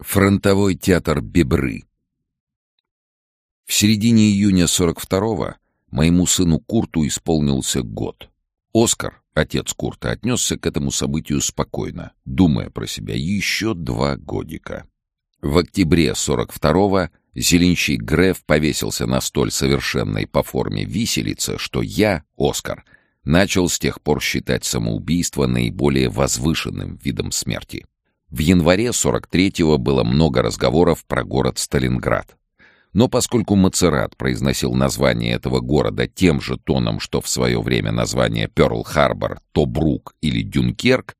Фронтовой театр Бебры. В середине июня 42-го моему сыну Курту исполнился год. Оскар, отец Курта, отнесся к этому событию спокойно, думая про себя еще два годика. В октябре 42-го зеленщик Греф повесился на столь совершенной по форме виселице, что я, Оскар, начал с тех пор считать самоубийство наиболее возвышенным видом смерти. В январе 43-го было много разговоров про город Сталинград. Но поскольку Мацерат произносил название этого города тем же тоном, что в свое время название Пёрл-Харбор, Тобрук или Дюнкерк,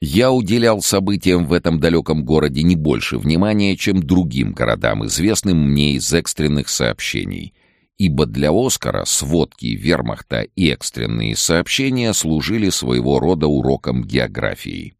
я уделял событиям в этом далеком городе не больше внимания, чем другим городам, известным мне из экстренных сообщений, ибо для Оскара сводки вермахта и экстренные сообщения служили своего рода уроком географии.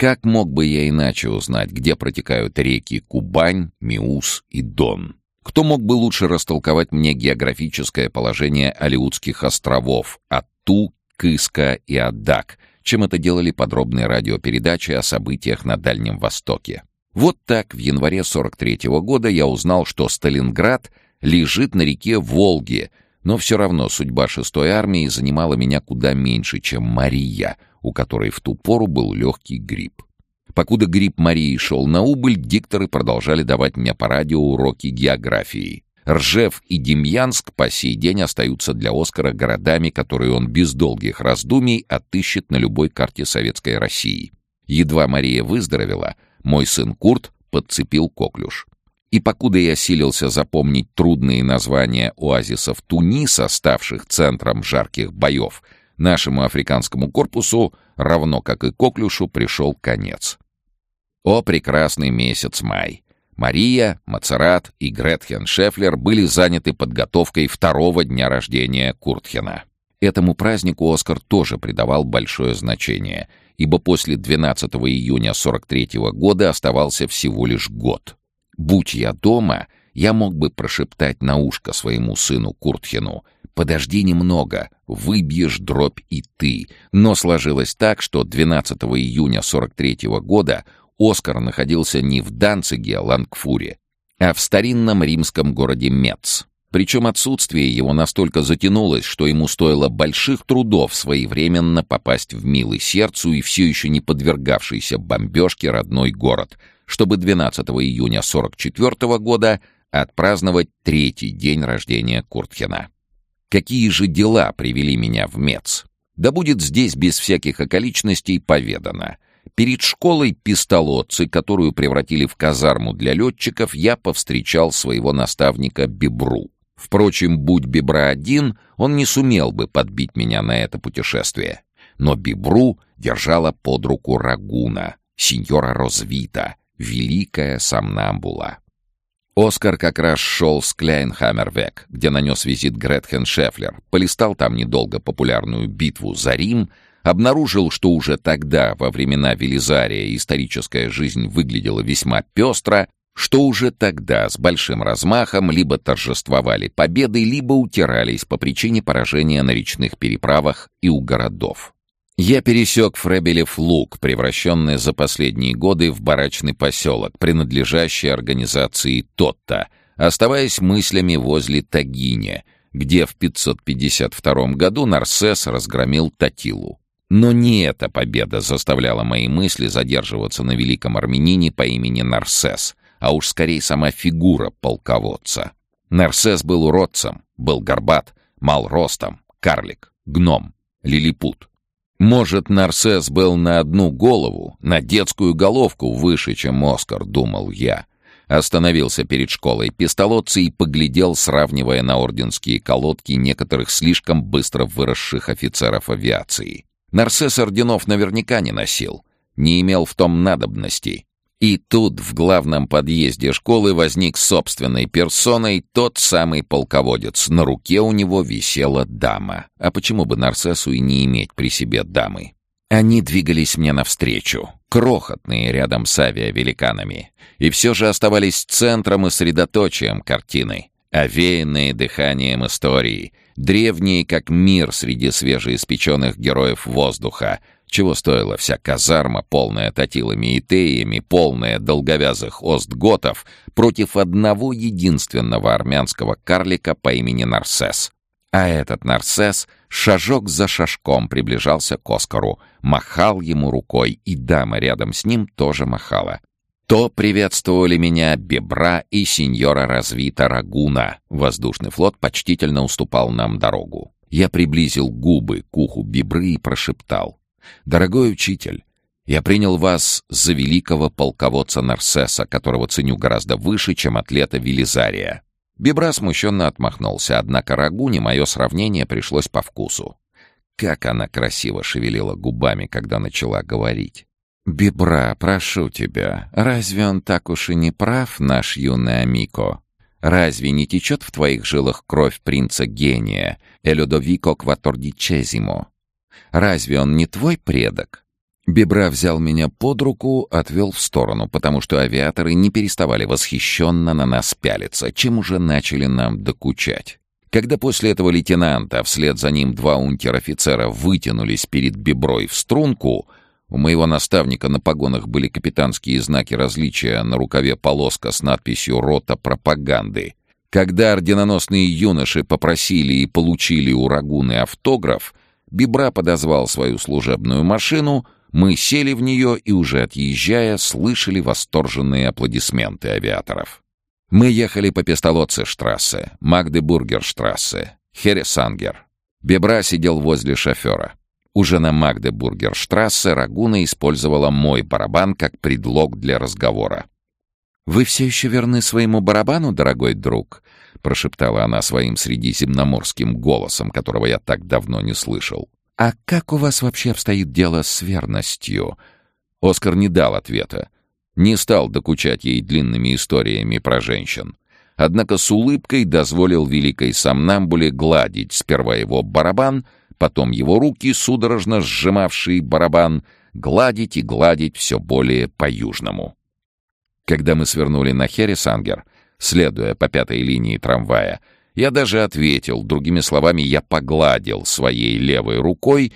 Как мог бы я иначе узнать, где протекают реки Кубань, Миус и Дон? Кто мог бы лучше растолковать мне географическое положение Алиутских островов Атту, Кыска и Адак, чем это делали подробные радиопередачи о событиях на Дальнем Востоке? Вот так в январе 43 -го года я узнал, что Сталинград лежит на реке Волге, но все равно судьба шестой армии занимала меня куда меньше, чем Мария — у которой в ту пору был легкий грипп. Покуда грипп Марии шел на убыль, дикторы продолжали давать мне по радио уроки географии. Ржев и Демьянск по сей день остаются для Оскара городами, которые он без долгих раздумий отыщет на любой карте Советской России. Едва Мария выздоровела, мой сын Курт подцепил коклюш. И покуда я силился запомнить трудные названия оазисов Туниса, ставших центром жарких боев, Нашему африканскому корпусу, равно как и Коклюшу, пришел конец. О прекрасный месяц май! Мария, Мацерат и Гретхен Шефлер были заняты подготовкой второго дня рождения Куртхена. Этому празднику Оскар тоже придавал большое значение, ибо после 12 июня 43 -го года оставался всего лишь год. Будь я дома, я мог бы прошептать на ушко своему сыну Куртхену «Подожди немного, выбьешь дробь и ты». Но сложилось так, что 12 июня 43 -го года Оскар находился не в Данциге, Лангфуре, а в старинном римском городе Мец. Причем отсутствие его настолько затянулось, что ему стоило больших трудов своевременно попасть в милый сердцу и все еще не подвергавшийся бомбежке родной город, чтобы 12 июня 44 года отпраздновать третий день рождения Куртхена. Какие же дела привели меня в Мец? Да будет здесь без всяких околичностей поведано. Перед школой пистолотцы, которую превратили в казарму для летчиков, я повстречал своего наставника Бибру. Впрочем, будь Бибра один, он не сумел бы подбить меня на это путешествие. Но Бибру держала под руку Рагуна, сеньора Розвита, великая сомнамбула. Оскар как раз шел с Кляйнхаммервек, где нанес визит Гретхен Шефлер, полистал там недолго популярную битву за Рим, обнаружил, что уже тогда, во времена Велизария, историческая жизнь выглядела весьма пестро, что уже тогда с большим размахом либо торжествовали победы, либо утирались по причине поражения на речных переправах и у городов. Я пересек Фребелев луг, превращенный за последние годы в барачный поселок, принадлежащий организации Тотта, оставаясь мыслями возле Тагиня, где в 552 году Нарсес разгромил Татилу. Но не эта победа заставляла мои мысли задерживаться на великом армянине по имени Нарсес, а уж скорее сама фигура полководца. Нарсес был уродцем, был горбат, мал ростом, карлик, гном, лилипут. Может, Нарсес был на одну голову, на детскую головку выше, чем Оскар, думал я. Остановился перед школой пистолотца и поглядел, сравнивая на орденские колодки некоторых слишком быстро выросших офицеров авиации. Нарсес орденов наверняка не носил, не имел в том надобности. И тут в главном подъезде школы возник собственной персоной тот самый полководец. На руке у него висела дама. А почему бы Нарсесу и не иметь при себе дамы? Они двигались мне навстречу, крохотные рядом с авиавеликанами, и все же оставались центром и средоточием картины, овеянные дыханием истории, древние как мир среди свежеиспеченных героев воздуха, Чего стоила вся казарма, полная татилами и теями, полная долговязых остготов, против одного единственного армянского карлика по имени Нарсес. А этот Нарсес шажок за шажком приближался к Оскару, махал ему рукой, и дама рядом с ним тоже махала. То приветствовали меня Бебра и сеньора Развита Рагуна. Воздушный флот почтительно уступал нам дорогу. Я приблизил губы к уху Бебры и прошептал. «Дорогой учитель, я принял вас за великого полководца Нарсеса, которого ценю гораздо выше, чем атлета Велизария». Бибра смущенно отмахнулся, однако Рагуне мое сравнение пришлось по вкусу. Как она красиво шевелила губами, когда начала говорить. «Бибра, прошу тебя, разве он так уж и не прав, наш юный Амико? Разве не течет в твоих жилах кровь принца-гения, Элюдовико Кватордичезимо? Разве он не твой предок?» Бибра взял меня под руку, отвел в сторону, потому что авиаторы не переставали восхищенно на нас пялиться, чем уже начали нам докучать. Когда после этого лейтенанта, вслед за ним два унтер-офицера вытянулись перед Биброй в струнку, у моего наставника на погонах были капитанские знаки различия, на рукаве полоска с надписью «Рота пропаганды». Когда орденоносные юноши попросили и получили у Рагуны автограф, Бибра подозвал свою служебную машину, мы сели в нее и, уже отъезжая, слышали восторженные аплодисменты авиаторов. Мы ехали по Пестолоце-штрассе, Магдебургер-штрассе, Хересангер. Бебра сидел возле шофера. Уже на Магдебургер-штрассе Рагуна использовала мой барабан как предлог для разговора. «Вы все еще верны своему барабану, дорогой друг?» — прошептала она своим средиземноморским голосом, которого я так давно не слышал. «А как у вас вообще обстоит дело с верностью?» Оскар не дал ответа. Не стал докучать ей длинными историями про женщин. Однако с улыбкой дозволил великой сомнамбуле гладить сперва его барабан — потом его руки, судорожно сжимавшие барабан, гладить и гладить все более по-южному. Когда мы свернули на Хересангер, следуя по пятой линии трамвая, я даже ответил, другими словами, я погладил своей левой рукой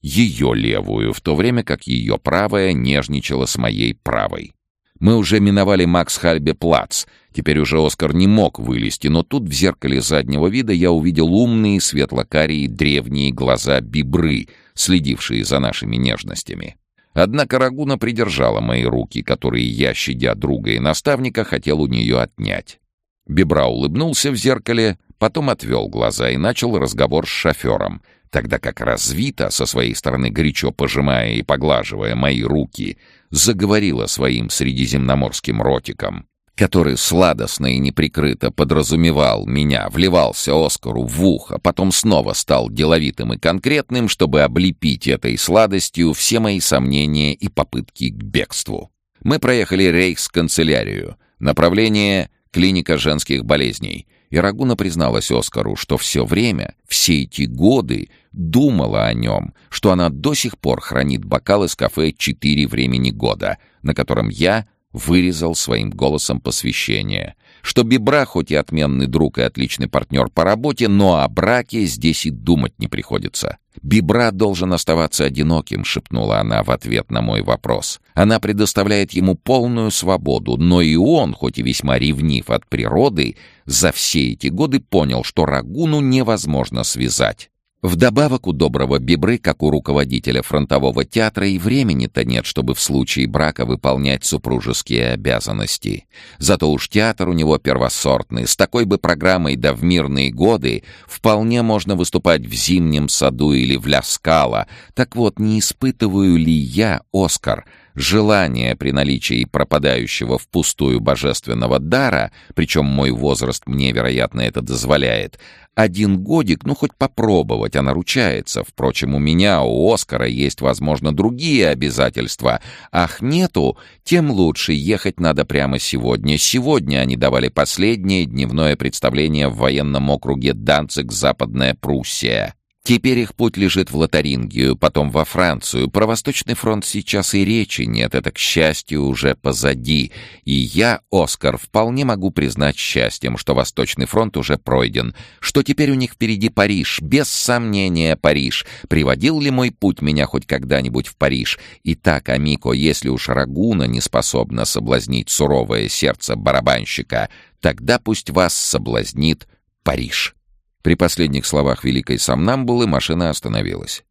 ее левую, в то время как ее правая нежничала с моей правой. Мы уже миновали Макс-Хальбе-Плац. Теперь уже Оскар не мог вылезти, но тут в зеркале заднего вида я увидел умные, светло-карие, древние глаза бибры, следившие за нашими нежностями. Однако Рагуна придержала мои руки, которые я, щадя друга и наставника, хотел у нее отнять. Бибра улыбнулся в зеркале, потом отвел глаза и начал разговор с шофером, тогда как развита, со своей стороны горячо пожимая и поглаживая мои руки, заговорила своим средиземноморским ротиком, который сладостно и неприкрыто подразумевал меня, вливался Оскару в ухо, потом снова стал деловитым и конкретным, чтобы облепить этой сладостью все мои сомнения и попытки к бегству. Мы проехали рейхсканцелярию, направление клиника женских болезней, и Рагуна призналась Оскару, что все время, все эти годы думала о нем, что она до сих пор хранит бокал из кафе «Четыре времени года», на котором я вырезал своим голосом посвящение, что Бибра хоть и отменный друг и отличный партнер по работе, но о браке здесь и думать не приходится. «Бибра должен оставаться одиноким», — шепнула она в ответ на мой вопрос. Она предоставляет ему полную свободу, но и он, хоть и весьма ревнив от природы, за все эти годы понял, что Рагуну невозможно связать. Вдобавок у доброго Бибры, как у руководителя фронтового театра, и времени-то нет, чтобы в случае брака выполнять супружеские обязанности. Зато уж театр у него первосортный. С такой бы программой да в мирные годы вполне можно выступать в Зимнем саду или в Ляскала. Так вот, не испытываю ли я, Оскар, желание при наличии пропадающего впустую божественного дара, причем мой возраст мне, вероятно, это дозволяет, один годик, ну хоть попробовать, она ручается. Впрочем, у меня, у Оскара есть, возможно, другие обязательства. Ах, нету, тем лучше, ехать надо прямо сегодня. Сегодня они давали последнее дневное представление в военном округе Данцик, Западная Пруссия. Теперь их путь лежит в Лотарингию, потом во Францию. Про Восточный фронт сейчас и речи нет, это, к счастью, уже позади. И я, Оскар, вполне могу признать счастьем, что Восточный фронт уже пройден, что теперь у них впереди Париж, без сомнения Париж. Приводил ли мой путь меня хоть когда-нибудь в Париж? Итак, Амико, если уж Рагуна не способна соблазнить суровое сердце барабанщика, тогда пусть вас соблазнит Париж. При последних словах великой сомнамбулы машина остановилась.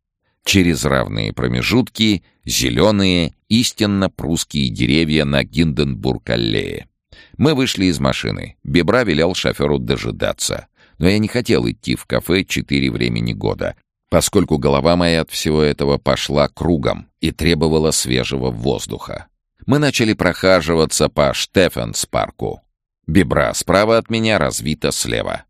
Через равные промежутки зеленые, истинно прусские деревья на Гинденбург-аллее. Мы вышли из машины. Бебра велел шоферу дожидаться. Но я не хотел идти в кафе четыре времени года, поскольку голова моя от всего этого пошла кругом и требовала свежего воздуха. Мы начали прохаживаться по Штефенс-парку. Бебра справа от меня, развита слева.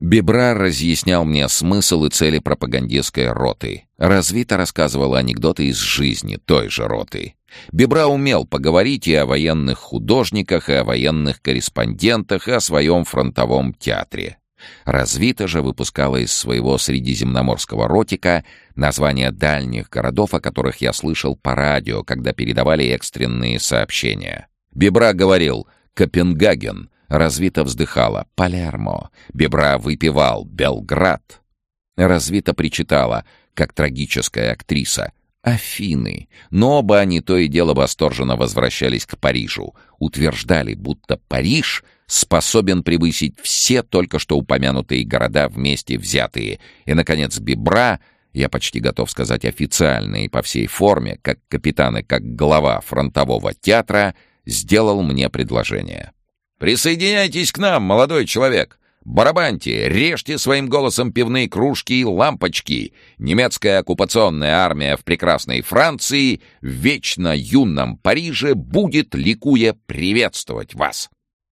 Бибра разъяснял мне смысл и цели пропагандистской роты. Развито рассказывал анекдоты из жизни той же роты. Бибра умел поговорить и о военных художниках, и о военных корреспондентах, и о своем фронтовом театре. Развито же выпускала из своего средиземноморского ротика названия дальних городов, о которых я слышал по радио, когда передавали экстренные сообщения. Бибра говорил «Копенгаген», Развито вздыхала «Палермо». Бебра выпивал «Белград». Развито причитала, как трагическая актриса, Афины. Но оба они то и дело восторженно возвращались к Парижу. Утверждали, будто Париж способен превысить все только что упомянутые города вместе взятые. И, наконец, Бибра, я почти готов сказать официально и по всей форме, как капитан и как глава фронтового театра, сделал мне предложение. Присоединяйтесь к нам, молодой человек. Барабаньте, режьте своим голосом пивные кружки и лампочки. Немецкая оккупационная армия в прекрасной Франции, в вечно юном Париже будет, ликуя, приветствовать вас.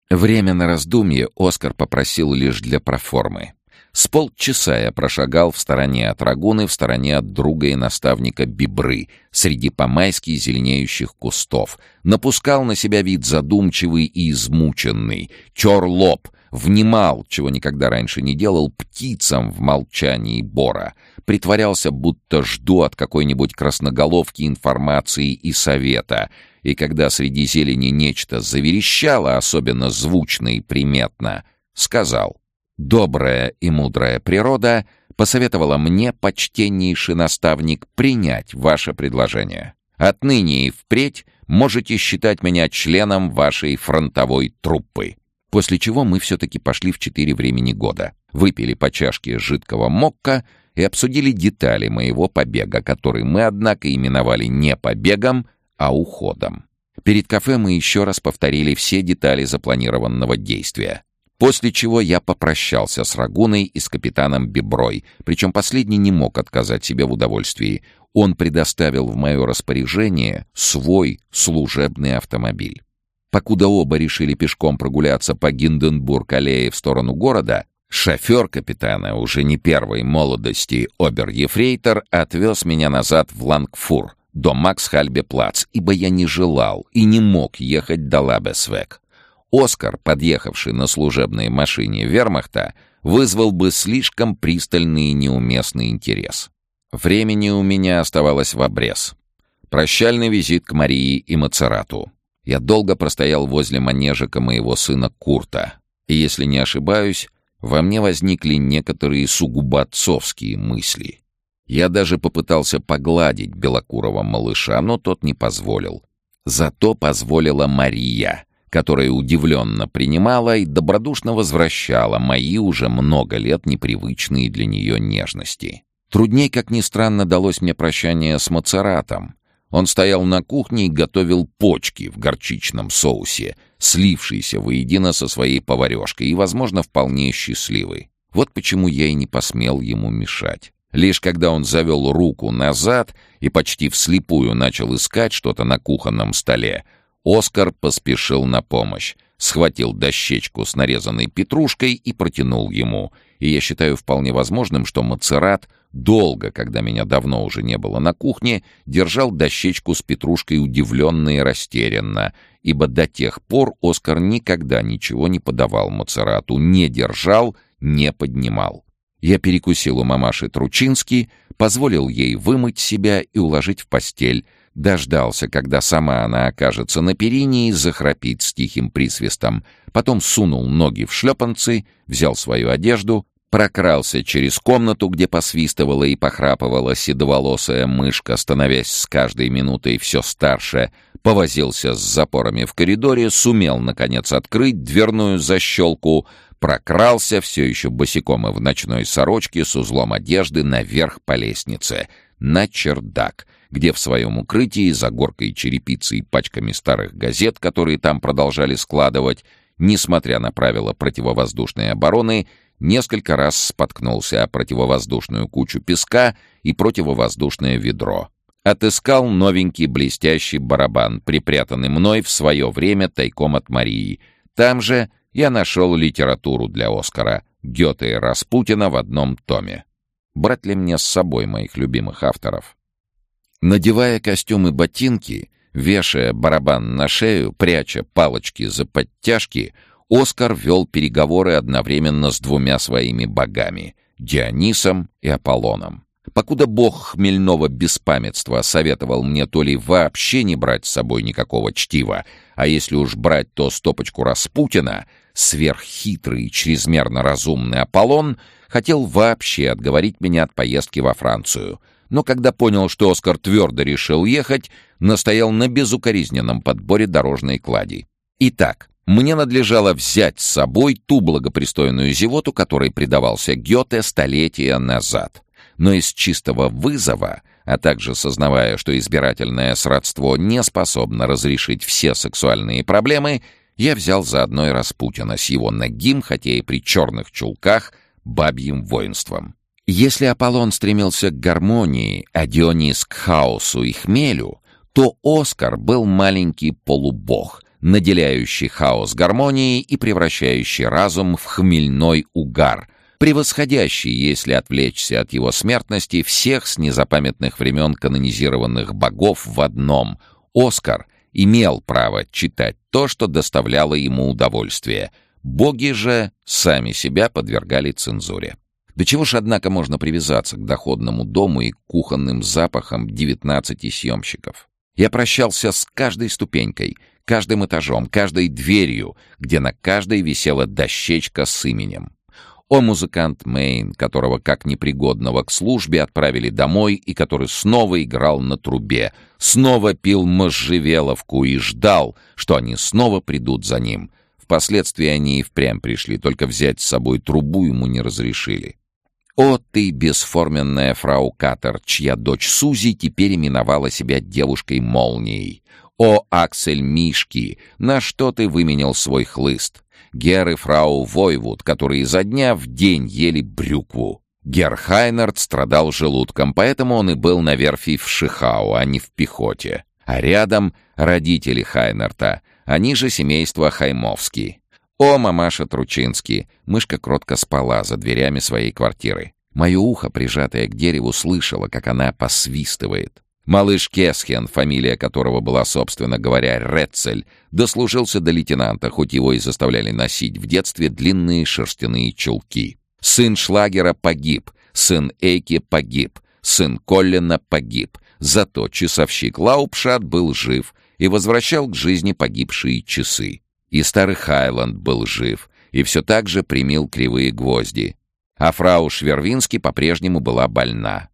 Время на раздумье Оскар попросил лишь для проформы. С полчаса я прошагал в стороне от Рагуны, в стороне от друга и наставника Бибры, среди по-майски зеленеющих кустов. Напускал на себя вид задумчивый и измученный, тер лоб, внимал, чего никогда раньше не делал, птицам в молчании бора. Притворялся, будто жду от какой-нибудь красноголовки информации и совета. И когда среди зелени нечто заверещало, особенно звучно и приметно, сказал — Добрая и мудрая природа посоветовала мне, почтеннейший наставник, принять ваше предложение. Отныне и впредь можете считать меня членом вашей фронтовой труппы. После чего мы все-таки пошли в четыре времени года, выпили по чашке жидкого мокка и обсудили детали моего побега, который мы, однако, именовали не побегом, а уходом. Перед кафе мы еще раз повторили все детали запланированного действия. После чего я попрощался с Рагуной и с капитаном Биброй, причем последний не мог отказать себе в удовольствии. Он предоставил в мое распоряжение свой служебный автомобиль. Покуда оба решили пешком прогуляться по Гинденбург-аллее в сторону города, шофер капитана, уже не первой молодости, обер-ефрейтор, отвез меня назад в Лангфур, до Макс-Хальбе-Плац, ибо я не желал и не мог ехать до Лабесвек. Оскар, подъехавший на служебной машине вермахта, вызвал бы слишком пристальный и неуместный интерес. Времени у меня оставалось в обрез. Прощальный визит к Марии и Мацерату. Я долго простоял возле манежика моего сына Курта. И, если не ошибаюсь, во мне возникли некоторые сугубо отцовские мысли. Я даже попытался погладить белокурого малыша, но тот не позволил. Зато позволила Мария — которая удивленно принимала и добродушно возвращала мои уже много лет непривычные для нее нежности. Трудней, как ни странно, далось мне прощание с Мацератом. Он стоял на кухне и готовил почки в горчичном соусе, слившиеся воедино со своей поварешкой и, возможно, вполне счастливый. Вот почему я и не посмел ему мешать. Лишь когда он завел руку назад и почти вслепую начал искать что-то на кухонном столе, Оскар поспешил на помощь, схватил дощечку с нарезанной петрушкой и протянул ему. И я считаю вполне возможным, что Мацерат долго, когда меня давно уже не было на кухне, держал дощечку с петрушкой удивленно и растерянно, ибо до тех пор Оскар никогда ничего не подавал Мацерату, не держал, не поднимал. Я перекусил у мамаши Тручински, позволил ей вымыть себя и уложить в постель, дождался, когда сама она окажется на перине и захрапит с тихим присвистом, потом сунул ноги в шлепанцы, взял свою одежду, прокрался через комнату, где посвистывала и похрапывала седоволосая мышка, становясь с каждой минутой все старше, повозился с запорами в коридоре, сумел, наконец, открыть дверную защелку, прокрался, все еще босиком и в ночной сорочке, с узлом одежды, наверх по лестнице, на чердак, где в своем укрытии, за горкой черепицы и пачками старых газет, которые там продолжали складывать, несмотря на правила противовоздушной обороны, несколько раз споткнулся о противовоздушную кучу песка и противовоздушное ведро. Отыскал новенький блестящий барабан, припрятанный мной в свое время тайком от Марии. Там же я нашел литературу для Оскара Гёте и Распутина в одном томе. Брать ли мне с собой моих любимых авторов? Надевая костюм и ботинки, вешая барабан на шею, пряча палочки за подтяжки, Оскар вел переговоры одновременно с двумя своими богами — Дионисом и Аполлоном. Покуда бог хмельного беспамятства советовал мне то ли вообще не брать с собой никакого чтива, а если уж брать, то стопочку Распутина, сверххитрый и чрезмерно разумный Аполлон хотел вообще отговорить меня от поездки во Францию. Но когда понял, что Оскар твердо решил ехать, настоял на безукоризненном подборе дорожной клади. Итак, мне надлежало взять с собой ту благопристойную зевоту, которой предавался Гёте столетия назад — но из чистого вызова, а также сознавая, что избирательное сродство не способно разрешить все сексуальные проблемы, я взял заодно и Распутина с его нагим, хотя и при черных чулках, бабьим воинством. Если Аполлон стремился к гармонии, а Дионис к хаосу и хмелю, то Оскар был маленький полубог, наделяющий хаос гармонией и превращающий разум в хмельной угар — превосходящий, если отвлечься от его смертности, всех с незапамятных времен канонизированных богов в одном. Оскар имел право читать то, что доставляло ему удовольствие. Боги же сами себя подвергали цензуре. До чего ж, однако, можно привязаться к доходному дому и кухонным запахам девятнадцати съемщиков? Я прощался с каждой ступенькой, каждым этажом, каждой дверью, где на каждой висела дощечка с именем. О музыкант Мейн, которого как непригодного к службе отправили домой и который снова играл на трубе, снова пил можжевеловку и ждал, что они снова придут за ним. Впоследствии они и впрямь пришли, только взять с собой трубу ему не разрешили. О, ты, бесформенная фрау Катер, чья дочь Сузи теперь именовала себя девушкой-молнией. О, Аксель Мишки, на что ты выменял свой хлыст? Гер и фрау Войвуд, которые изо дня в день ели брюкву. Гер Хайнард страдал желудком, поэтому он и был на верфи в Шихау, а не в пехоте. А рядом родители Хайнарта, они же семейство Хаймовский. О, мамаша Тручинский! Мышка кротко спала за дверями своей квартиры. Мое ухо, прижатое к дереву, слышало, как она посвистывает. Малыш Кесхен, фамилия которого была, собственно говоря, Рецель, дослужился до лейтенанта, хоть его и заставляли носить в детстве длинные шерстяные чулки. Сын Шлагера погиб, сын Эйки погиб, сын Коллина погиб. Зато часовщик Лаупшат был жив и возвращал к жизни погибшие часы. И старый Хайланд был жив и все так же примил кривые гвозди. А фрау Швервинский по-прежнему была больна.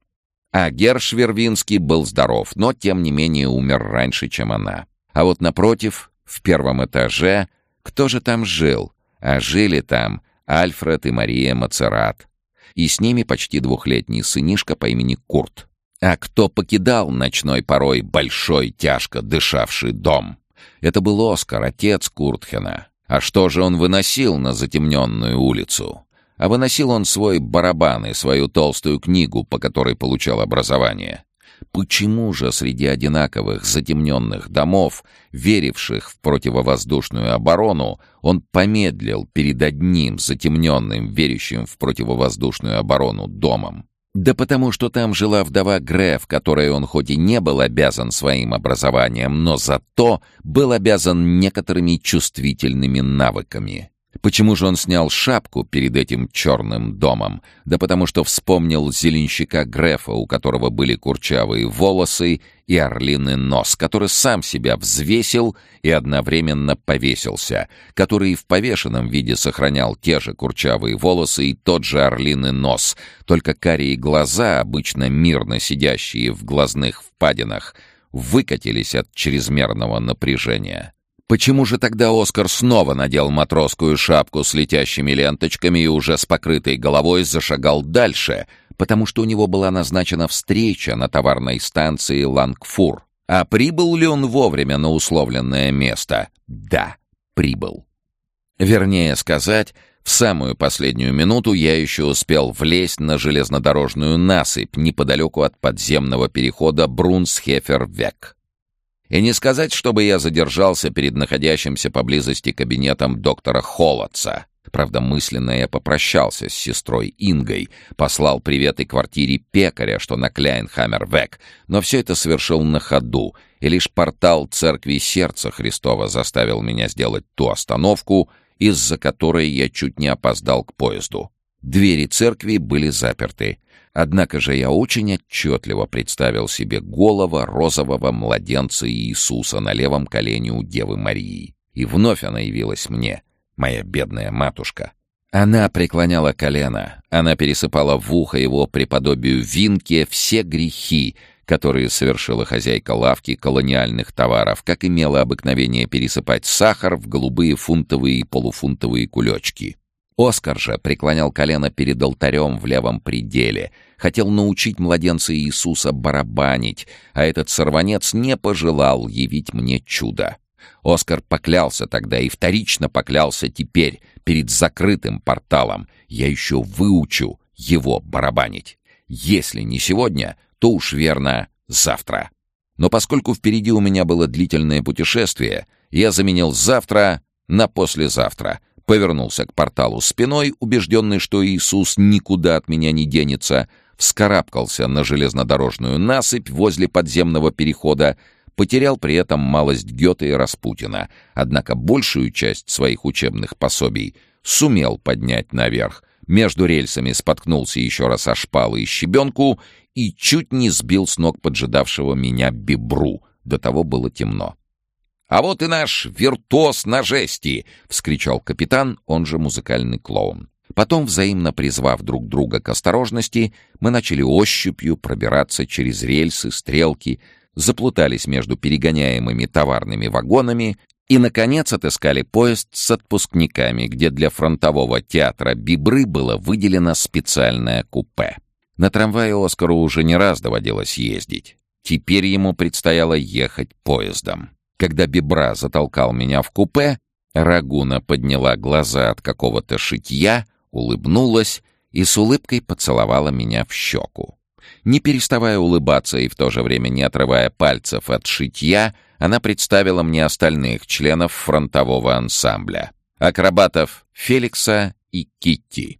А Гершвервинский был здоров, но тем не менее умер раньше, чем она. А вот напротив, в первом этаже, кто же там жил? А жили там Альфред и Мария Мацерат. И с ними почти двухлетний сынишка по имени Курт. А кто покидал ночной порой большой, тяжко дышавший дом? Это был Оскар, отец Куртхена. А что же он выносил на затемненную улицу? А выносил он свой барабан и свою толстую книгу, по которой получал образование. Почему же среди одинаковых затемненных домов, веривших в противовоздушную оборону, он помедлил перед одним затемненным, верящим в противовоздушную оборону домом? Да потому что там жила вдова Греф, которой он хоть и не был обязан своим образованием, но зато был обязан некоторыми чувствительными навыками. Почему же он снял шапку перед этим черным домом? Да потому что вспомнил зеленщика Грефа, у которого были курчавые волосы и орлиный нос, который сам себя взвесил и одновременно повесился, который в повешенном виде сохранял те же курчавые волосы и тот же орлиный нос, только карие глаза, обычно мирно сидящие в глазных впадинах, выкатились от чрезмерного напряжения. Почему же тогда Оскар снова надел матросскую шапку с летящими ленточками и уже с покрытой головой зашагал дальше? Потому что у него была назначена встреча на товарной станции Лангфур. А прибыл ли он вовремя на условленное место? Да, прибыл. Вернее сказать, в самую последнюю минуту я еще успел влезть на железнодорожную насыпь неподалеку от подземного перехода Брунсхефер-Век. И не сказать, чтобы я задержался перед находящимся поблизости кабинетом доктора Холодца. Правда, мысленно я попрощался с сестрой Ингой, послал привет и квартире пекаря, что на Кляйнхаммервек, но все это совершил на ходу, и лишь портал Церкви Сердца Христова заставил меня сделать ту остановку, из-за которой я чуть не опоздал к поезду. Двери церкви были заперты, Однако же я очень отчетливо представил себе голого розового младенца Иисуса на левом колене у Девы Марии. И вновь она явилась мне, моя бедная матушка. Она преклоняла колено, она пересыпала в ухо его преподобию Винке все грехи, которые совершила хозяйка лавки колониальных товаров, как имела обыкновение пересыпать сахар в голубые фунтовые и полуфунтовые кулечки. Оскар же преклонял колено перед алтарем в левом пределе, хотел научить младенца Иисуса барабанить, а этот сорванец не пожелал явить мне чудо. Оскар поклялся тогда и вторично поклялся теперь, перед закрытым порталом. Я еще выучу его барабанить. Если не сегодня, то уж верно завтра. Но поскольку впереди у меня было длительное путешествие, я заменил завтра на послезавтра — повернулся к порталу спиной, убежденный, что Иисус никуда от меня не денется, вскарабкался на железнодорожную насыпь возле подземного перехода, потерял при этом малость Гёте и Распутина, однако большую часть своих учебных пособий сумел поднять наверх, между рельсами споткнулся еще раз о шпалы и щебенку и чуть не сбил с ног поджидавшего меня бибру, до того было темно. «А вот и наш виртуоз на жести!» — вскричал капитан, он же музыкальный клоун. Потом, взаимно призвав друг друга к осторожности, мы начали ощупью пробираться через рельсы, стрелки, заплутались между перегоняемыми товарными вагонами и, наконец, отыскали поезд с отпускниками, где для фронтового театра «Бибры» было выделено специальное купе. На трамвае Оскару уже не раз доводилось ездить. Теперь ему предстояло ехать поездом. Когда Бибра затолкал меня в купе, Рагуна подняла глаза от какого-то шитья, улыбнулась и с улыбкой поцеловала меня в щеку. Не переставая улыбаться и в то же время не отрывая пальцев от шитья, она представила мне остальных членов фронтового ансамбля. Акробатов Феликса и Китти.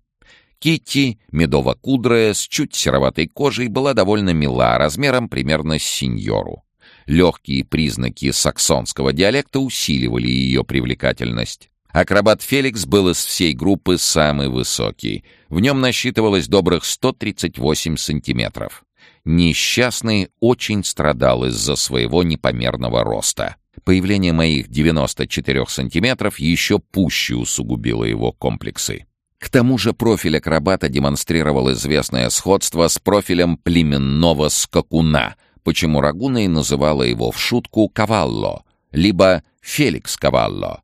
Китти, медово-кудрая, с чуть сероватой кожей, была довольно мила, размером примерно с сеньору. Легкие признаки саксонского диалекта усиливали ее привлекательность. Акробат Феликс был из всей группы самый высокий. В нем насчитывалось добрых 138 сантиметров. Несчастный очень страдал из-за своего непомерного роста. Появление моих 94 сантиметров еще пуще усугубило его комплексы. К тому же профиль акробата демонстрировал известное сходство с профилем племенного скакуна, почему Рагуна называла его в шутку «Кавалло», либо «Феликс Кавалло».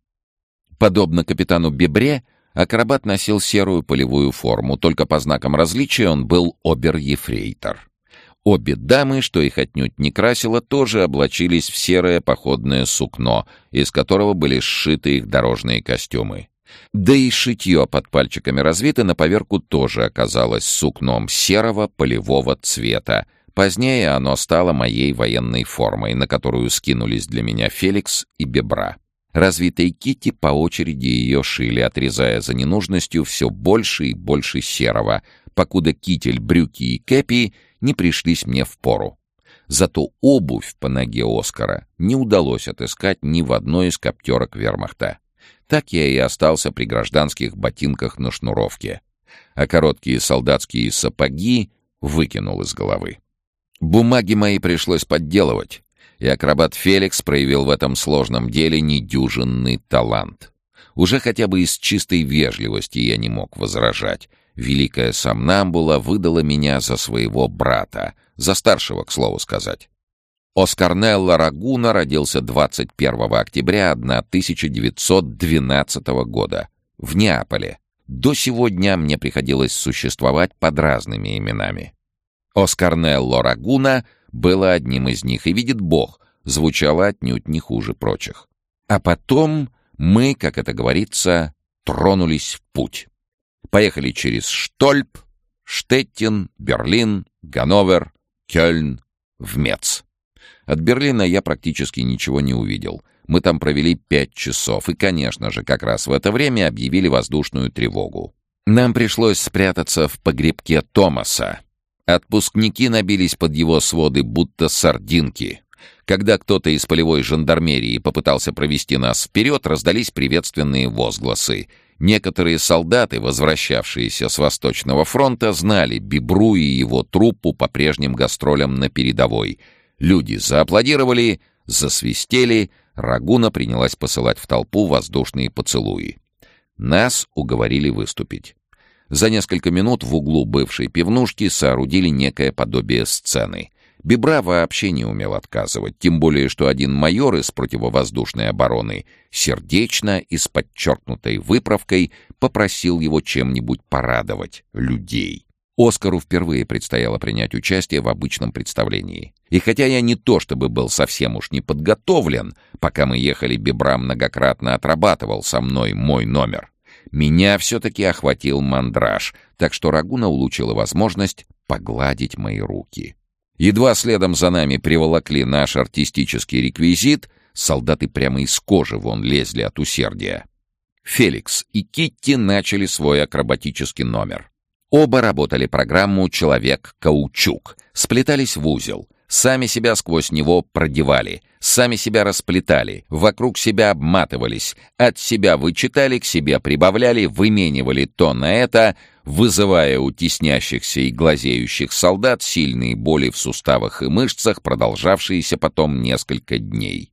Подобно капитану Бебре, акробат носил серую полевую форму, только по знакам различия он был обер-ефрейтор. Обе дамы, что их отнюдь не красило, тоже облачились в серое походное сукно, из которого были сшиты их дорожные костюмы. Да и шитье под пальчиками развито на поверку тоже оказалось сукном серого полевого цвета, Позднее оно стало моей военной формой, на которую скинулись для меня Феликс и Бебра. Развитые кити по очереди ее шили, отрезая за ненужностью все больше и больше серого, покуда китель, брюки и кэпи не пришлись мне в пору. Зато обувь по ноге Оскара не удалось отыскать ни в одной из коптерок вермахта. Так я и остался при гражданских ботинках на шнуровке, а короткие солдатские сапоги выкинул из головы. Бумаги мои пришлось подделывать, и акробат Феликс проявил в этом сложном деле недюжинный талант. Уже хотя бы из чистой вежливости я не мог возражать. Великая Самнамбула выдала меня за своего брата, за старшего, к слову сказать. Оскарнелло Рагуна родился 21 октября 1912 года в Неаполе. До сего дня мне приходилось существовать под разными именами. Оскарнелло Рагуна было одним из них, и, видит Бог, звучало отнюдь не хуже прочих. А потом мы, как это говорится, тронулись в путь. Поехали через Штольп, Штеттин, Берлин, Ганновер, Кёльн, в Мец. От Берлина я практически ничего не увидел. Мы там провели пять часов, и, конечно же, как раз в это время объявили воздушную тревогу. Нам пришлось спрятаться в погребке Томаса. Отпускники набились под его своды, будто сардинки. Когда кто-то из полевой жандармерии попытался провести нас вперед, раздались приветственные возгласы. Некоторые солдаты, возвращавшиеся с Восточного фронта, знали Бибру и его труппу по прежним гастролям на передовой. Люди зааплодировали, засвистели, Рагуна принялась посылать в толпу воздушные поцелуи. Нас уговорили выступить. За несколько минут в углу бывшей пивнушки соорудили некое подобие сцены. Бибра вообще не умел отказывать, тем более, что один майор из противовоздушной обороны сердечно и с подчеркнутой выправкой попросил его чем-нибудь порадовать людей. Оскару впервые предстояло принять участие в обычном представлении. И хотя я не то чтобы был совсем уж не подготовлен, пока мы ехали, Бибра многократно отрабатывал со мной мой номер. Меня все-таки охватил мандраж, так что Рагуна улучила возможность погладить мои руки. Едва следом за нами приволокли наш артистический реквизит, солдаты прямо из кожи вон лезли от усердия. Феликс и Китти начали свой акробатический номер. Оба работали программу «Человек-каучук», сплетались в узел, сами себя сквозь него продевали, сами себя расплетали, вокруг себя обматывались, от себя вычитали, к себе прибавляли, выменивали то на это, вызывая у теснящихся и глазеющих солдат сильные боли в суставах и мышцах, продолжавшиеся потом несколько дней.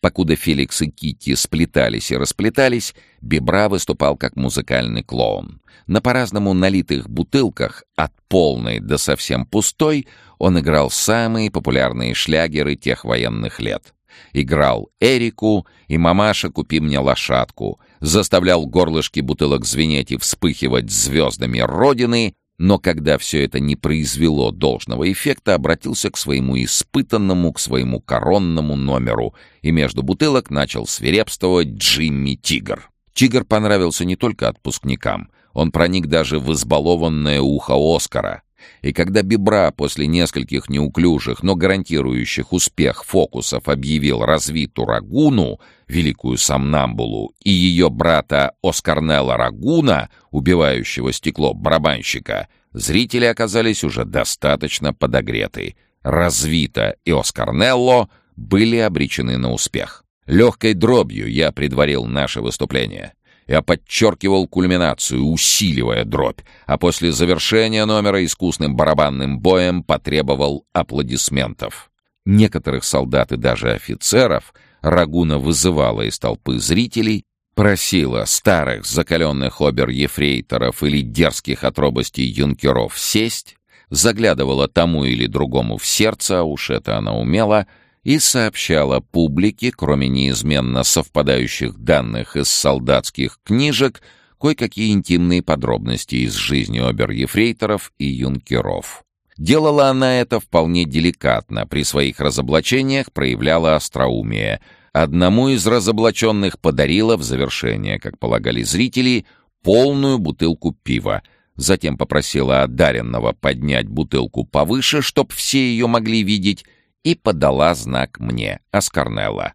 Покуда Феликс и Китти сплетались и расплетались, Бибра выступал как музыкальный клоун. На по-разному налитых бутылках, от полной до совсем пустой, он играл самые популярные шлягеры тех военных лет. Играл Эрику и «Мамаша, купи мне лошадку», заставлял горлышки бутылок звенеть и вспыхивать звездами Родины, но когда все это не произвело должного эффекта, обратился к своему испытанному, к своему коронному номеру, и между бутылок начал свирепствовать Джимми Тигр. Тигр понравился не только отпускникам, он проник даже в избалованное ухо Оскара. И когда Бибра после нескольких неуклюжих, но гарантирующих успех фокусов объявил развиту Рагуну, великую Самнамбулу, и ее брата Оскарнелла Рагуна, убивающего стекло барабанщика, зрители оказались уже достаточно подогреты. Развита и Оскарнелло были обречены на успех. Легкой дробью я предварил наше выступление. Я подчеркивал кульминацию, усиливая дробь, а после завершения номера искусным барабанным боем потребовал аплодисментов. Некоторых солдат и даже офицеров Рагуна вызывала из толпы зрителей, просила старых закаленных обер-ефрейторов или дерзких от робости юнкеров сесть, заглядывала тому или другому в сердце, а уж это она умела — и сообщала публике, кроме неизменно совпадающих данных из солдатских книжек, кое-какие интимные подробности из жизни обер-ефрейторов и юнкеров. Делала она это вполне деликатно, при своих разоблачениях проявляла остроумие. Одному из разоблаченных подарила в завершение, как полагали зрители, полную бутылку пива, затем попросила одаренного поднять бутылку повыше, чтоб все ее могли видеть, и подала знак мне, Аскарнелла.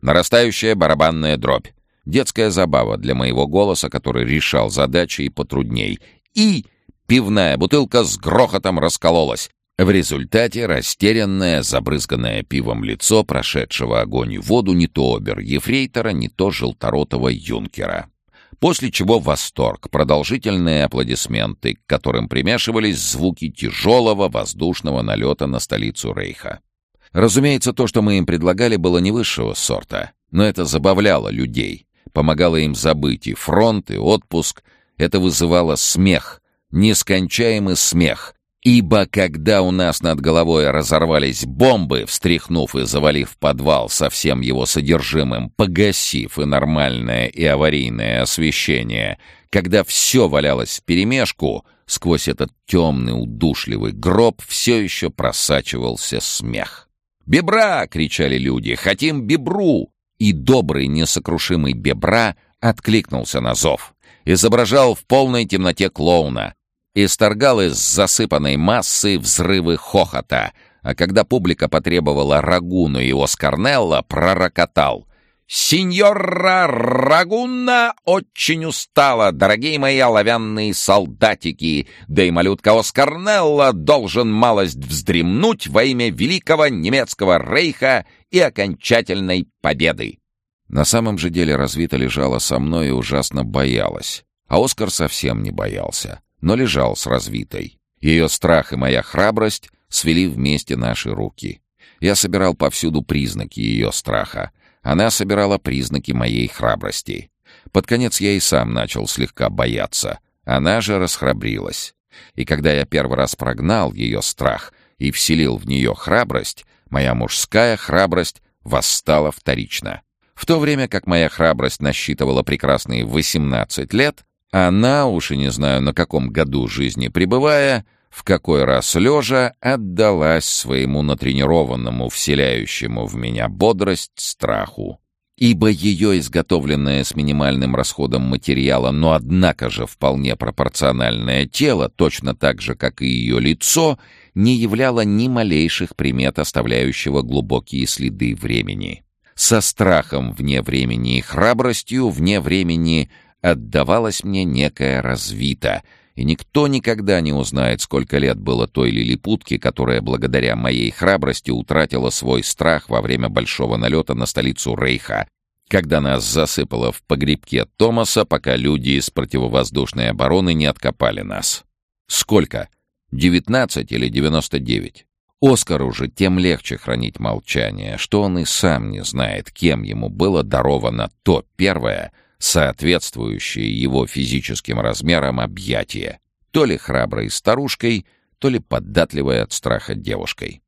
Нарастающая барабанная дробь. Детская забава для моего голоса, который решал задачи и потрудней. И пивная бутылка с грохотом раскололась. В результате растерянное, забрызганное пивом лицо прошедшего огонь и воду не то обер-ефрейтора, не то желторотого юнкера. После чего восторг, продолжительные аплодисменты, к которым примешивались звуки тяжелого воздушного налета на столицу Рейха. Разумеется, то, что мы им предлагали, было не высшего сорта, но это забавляло людей, помогало им забыть и фронт, и отпуск. Это вызывало смех, нескончаемый смех, Ибо когда у нас над головой разорвались бомбы, встряхнув и завалив подвал со всем его содержимым, погасив и нормальное, и аварийное освещение, когда все валялось вперемешку, сквозь этот темный удушливый гроб все еще просачивался смех. «Бебра!» — кричали люди. «Хотим бебру!» И добрый, несокрушимый бебра откликнулся на зов. Изображал в полной темноте клоуна, исторгал из засыпанной массы взрывы хохота, а когда публика потребовала Рагуну и Оскарнелла, пророкотал. «Синьора Рагуна очень устала, дорогие мои оловянные солдатики, да и малютка Оскарнелла должен малость вздремнуть во имя великого немецкого рейха и окончательной победы». На самом же деле развита лежала со мной и ужасно боялась, а Оскар совсем не боялся но лежал с развитой. Ее страх и моя храбрость свели вместе наши руки. Я собирал повсюду признаки ее страха. Она собирала признаки моей храбрости. Под конец я и сам начал слегка бояться. Она же расхрабрилась. И когда я первый раз прогнал ее страх и вселил в нее храбрость, моя мужская храбрость восстала вторично. В то время как моя храбрость насчитывала прекрасные 18 лет, она, уж и не знаю на каком году жизни пребывая, в какой раз лежа, отдалась своему натренированному, вселяющему в меня бодрость страху. Ибо ее изготовленное с минимальным расходом материала, но однако же вполне пропорциональное тело, точно так же, как и ее лицо, не являло ни малейших примет, оставляющего глубокие следы времени. Со страхом вне времени и храбростью вне времени — отдавалась мне некая развита, и никто никогда не узнает, сколько лет было той лилипутке, которая благодаря моей храбрости утратила свой страх во время большого налета на столицу Рейха, когда нас засыпало в погребке Томаса, пока люди из противовоздушной обороны не откопали нас. Сколько? Девятнадцать или девяносто девять? Оскару же тем легче хранить молчание, что он и сам не знает, кем ему было даровано то первое — соответствующее его физическим размерам объятие, то ли храброй старушкой, то ли податливой от страха девушкой.